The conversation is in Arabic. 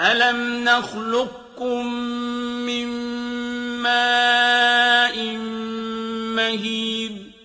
أَلَمْ نَخْلُقكُّم مِّن مَّاءٍ مَّهِينٍ